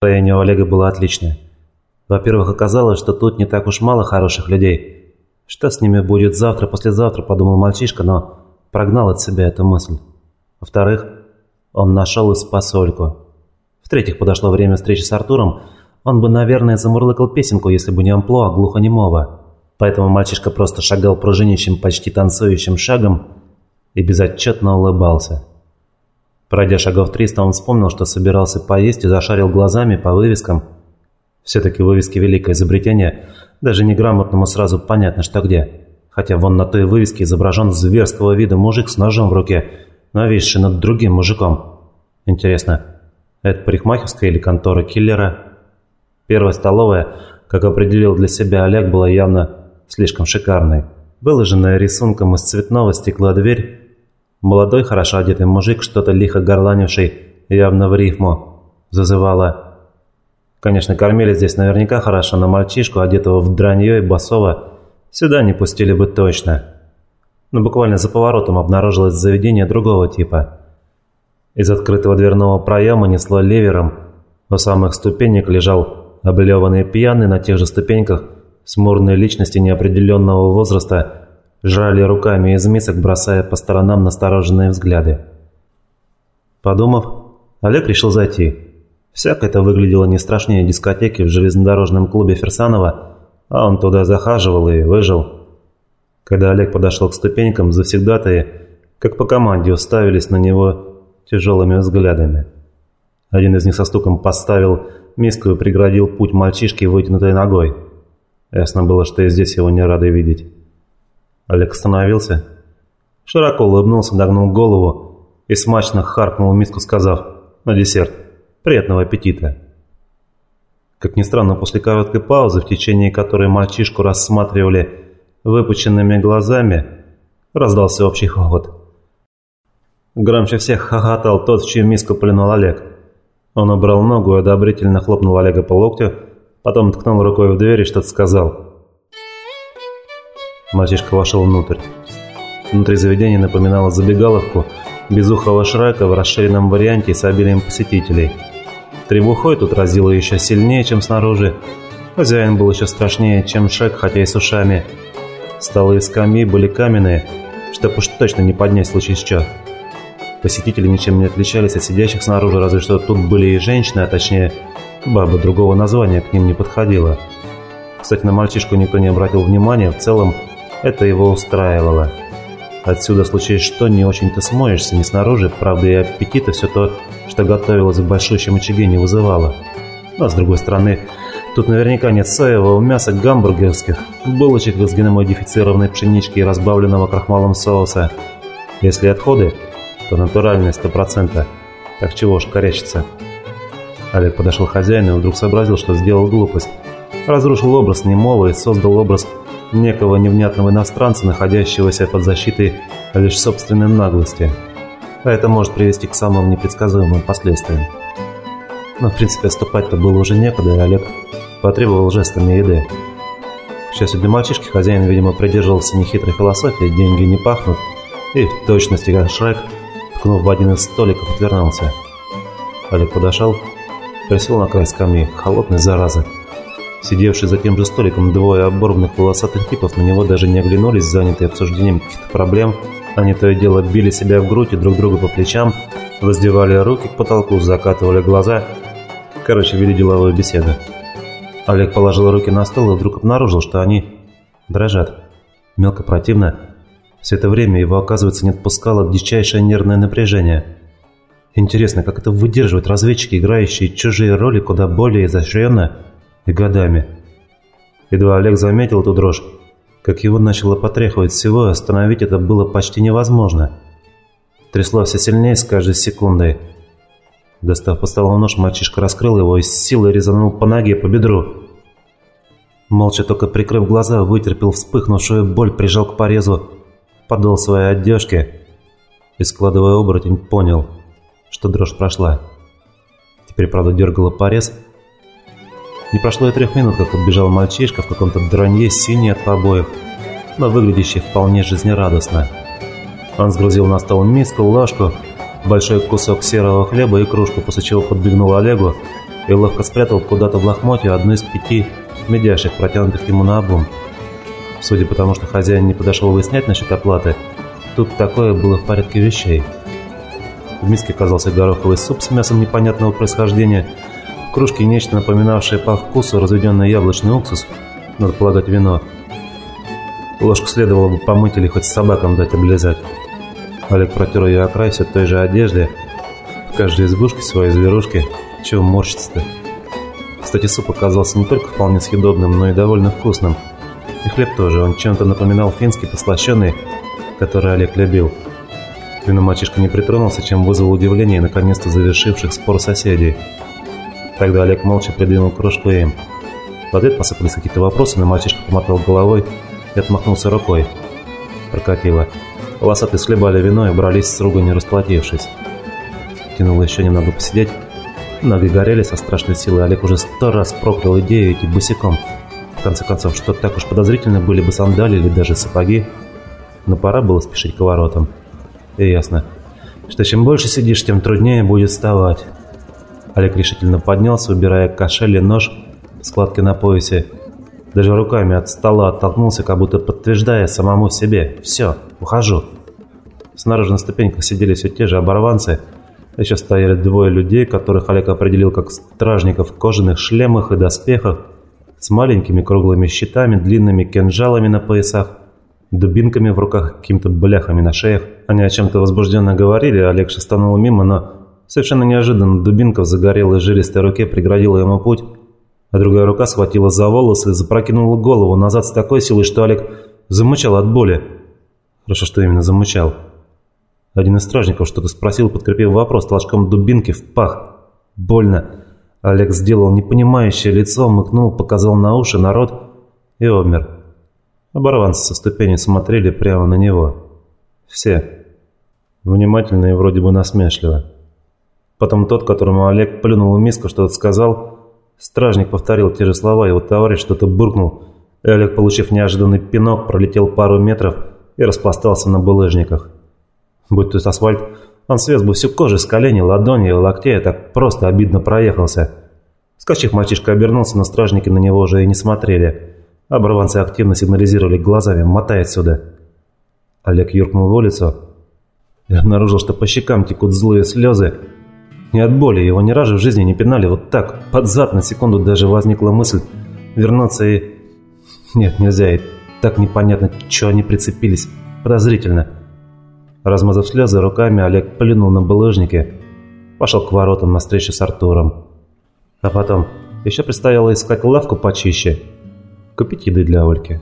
Настроение у Олега было отличное. Во-первых, оказалось, что тут не так уж мало хороших людей. Что с ними будет завтра-послезавтра, подумал мальчишка, но прогнал от себя эту мысль. Во-вторых, он нашел и спас Ольку. В-третьих, подошло время встречи с Артуром. Он бы, наверное, замурлыкал песенку, если бы не амплуа глухонемого. Поэтому мальчишка просто шагал пружинищим, почти танцующим шагом и безотчетно улыбался. Пройдя шагов 300, он вспомнил, что собирался поесть и зашарил глазами по вывескам. Все-таки вывески – великое изобретение. Даже неграмотному сразу понятно, что где. Хотя вон на той вывеске изображен зверского вида мужик с ножом в руке, нависший над другим мужиком. Интересно, это парикмахерская или контора киллера? Первая столовая, как определил для себя Олег, была явно слишком шикарной. Выложенная рисунком из цветного стекла дверь Молодой, хорошо одетый мужик, что-то лихо горланивший, явно в рифму, зазывала. Конечно, кормили здесь наверняка хорошо, но мальчишку, одетого в дранье и басово, сюда не пустили бы точно. Но буквально за поворотом обнаружилось заведение другого типа. Из открытого дверного проема несло ливером. У самых ступенек лежал облеванный пьяный на тех же ступеньках смурной личности неопределенного возраста жрали руками из мисок, бросая по сторонам настороженные взгляды. Подумав, Олег решил зайти. Всяко это выглядело не страшнее дискотеки в железнодорожном клубе Ферсанова, а он туда захаживал и выжил. Когда Олег подошел к ступенькам, завсегдатые, как по команде, уставились на него тяжелыми взглядами. Один из них со стуком поставил миску и преградил путь мальчишке вытянутой ногой. Ясно было, что и здесь его не рады видеть. Олег остановился, широко улыбнулся, нагнул голову и смачно харкнул миску, сказав «На десерт! Приятного аппетита!» Как ни странно, после короткой паузы, в течение которой мальчишку рассматривали выпученными глазами, раздался общий хохот. Громче всех хохотал тот, в чью миску плюнул Олег. Он убрал ногу и одобрительно хлопнул Олега по локтю, потом ткнул рукой в дверь и что-то сказал – Мальчишка вошел внутрь. Внутри заведения напоминало забегаловку безухого Шрека в расширенном варианте с обилием посетителей. Требухой тут разило еще сильнее, чем снаружи. Хозяин был еще страшнее, чем Шрек, хотя и с ушами. Столы и скамьи были каменные, чтоб уж точно не поднять в случае с чё. Посетители ничем не отличались от сидящих снаружи, разве что тут были и женщины, а точнее, бабы другого названия к ним не подходило. Кстати, на мальчишку никто не обратил внимания, в целом это его устраивало. Отсюда, случись что, не очень-то смоешься, не снаружи, правда и аппетита все то, что готовилось в большущем очаге, не вызывало. Но, с другой стороны, тут наверняка нет соевого мяса, гамбургерских, булочек из геномодифицированной пшенички и разбавленного крахмалом соуса. Если отходы, то натуральные 100%. Так чего ж корячиться. Олег подошел к хозяину и вдруг сообразил, что сделал глупость. Разрушил образ немого и создал образ некого невнятного иностранца, находящегося под защитой лишь собственной наглости. А это может привести к самым непредсказуемым последствиям. Но в принципе отступать-то было уже некуда, и Олег потребовал жестами еды. К счастью для мальчишки, хозяин, видимо, придерживался нехитрой философии «деньги не пахнут», и в точности как Шрек, ткнув в один из столиков, отвернулся. Олег подошел, присел на край скамьи, холодный зараза, Сидевшие за тем же столиком двое оборванных волосатых типов на него даже не оглянулись, занятые обсуждением каких-то проблем. Они то и дело били себя в грудь и друг друга по плечам, воздевали руки к потолку, закатывали глаза. Короче, вели деловую беседу. Олег положил руки на стол и вдруг обнаружил, что они дрожат. Мелко противно. Все это время его, оказывается, не отпускало дичайшее нервное напряжение. Интересно, как это выдерживают разведчики, играющие чужие роли куда более изощренно, и годами. Едва Олег заметил эту дрожь, как его начало потряхивать всего, остановить это было почти невозможно. Трясло все сильнее с каждой секундой. Достав по столу нож, мальчишка раскрыл его и с силой резанул по ноге, по бедру. Молча только прикрыв глаза, вытерпел вспыхнувшую боль, прижал к порезу, подол своей одежки и, складывая оборотень, понял, что дрожь прошла. Теперь, правда, дергала порез, не прошло и трех минут, как подбежал мальчишка в каком-то дранье синий от побоев, но выглядящий вполне жизнерадостно. Он сгрузил на стол миску, ложку, большой кусок серого хлеба и кружку, после чего подбегнул Олегу и ловко спрятал куда-то в лохмотье одну из пяти медяшек, протянутых ему на обум. Судя по тому, что хозяин не подошел выяснять насчет оплаты, тут такое было в порядке вещей. В миске оказался гороховый суп с мясом непонятного происхождения, кружке нечто напоминавшее по вкусу разведенный яблочный уксус, надо полагать вино. Ложку следовало бы помыть или хоть собакам дать облизать. Олег протер ее о все той же одежде. В каждой избушке своей зверушки. Чего морщится-то? Кстати, суп оказался не только вполне съедобным, но и довольно вкусным. И хлеб тоже, он чем-то напоминал финский послащенный, который Олег любил. Вино мальчишка не притронулся, чем вызвал удивление наконец-то завершивших спор соседей. Тогда Олег молча придвинул кружку им. В ответ посыпались какие-то вопросы, но мальчишка помотал головой и отмахнулся рукой. Прокатило. Волосатые схлебали вино и брались с руганью расплатившись. Тянуло еще немного посидеть. Ноги горели со страшной силой. Олег уже сто раз проклял идею идти босиком. В конце концов, что так уж подозрительно были бы сандали или даже сапоги. Но пора было спешить к воротам. И ясно, что чем больше сидишь, тем труднее будет вставать. Олег решительно поднялся, убирая кошель и нож в складке на поясе. Даже руками от стола оттолкнулся, как будто подтверждая самому себе. «Все, ухожу». Снаружи на ступеньках сидели все те же оборванцы. Еще стояли двое людей, которых Олег определил как стражников в кожаных шлемах и доспехах, с маленькими круглыми щитами, длинными кинжалами на поясах, дубинками в руках, какими-то бляхами на шеях. Они о чем-то возбужденно говорили, Олег шестанул мимо, но совершенно неожиданно дубинка в загорелой жилистой руке преградила ему путь, а другая рука схватила за волосы и запрокинула голову назад с такой силой, что Олег замычал от боли. Хорошо, что именно замычал. Один из стражников что-то спросил, подкрепив вопрос толчком дубинки в пах. Больно. Олег сделал непонимающее лицо, мыкнул, показал на уши народ и обмер. Оборванцы со ступени смотрели прямо на него. Все. Внимательно и вроде бы насмешливо. Потом тот, которому Олег плюнул в миску, что-то сказал. Стражник повторил те же слова, его товарищ что-то буркнул. И Олег, получив неожиданный пинок, пролетел пару метров и распластался на булыжниках. Будь тут асфальт, он свез бы всю кожу с коленей, ладони и локтей, а так просто обидно проехался. Скачив, мальчишка обернулся, но стражники на него уже и не смотрели. Оборванцы активно сигнализировали глазами «мотай отсюда». Олег юркнул в улицу и обнаружил, что по щекам текут злые слезы, не от боли, его ни разу в жизни не пинали вот так. Под зад на секунду даже возникла мысль вернуться и... Нет, нельзя, и так непонятно, что они прицепились. Подозрительно. Размазав слезы руками, Олег плюнул на булыжнике, пошел к воротам на встречу с Артуром. А потом еще предстояло искать лавку почище, купить еды для Ольки.